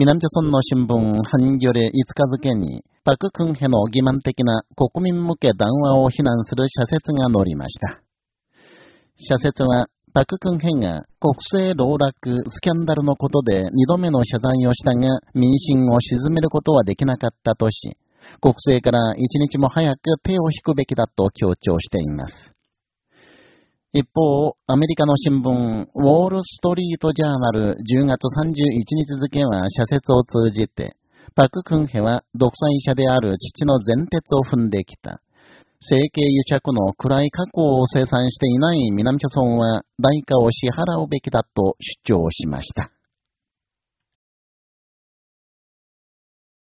南朝村の新聞、ハンギョレ5日付に、パククンヘの欺瞞的な国民向け談話を非難する社説が載りました。社説は、パククンヘが国政籠絡、スキャンダルのことで2度目の謝罪をしたが、民心を鎮めることはできなかったとし、国政から一日も早く手を引くべきだと強調しています。一方、アメリカの新聞、ウォール・ストリート・ジャーナル10月31日付は社説を通じて、パク・クンヘは独裁者である父の前鉄を踏んできた。整形癒着の暗い過去を生産していない南朝村は代価を支払うべきだと主張しました。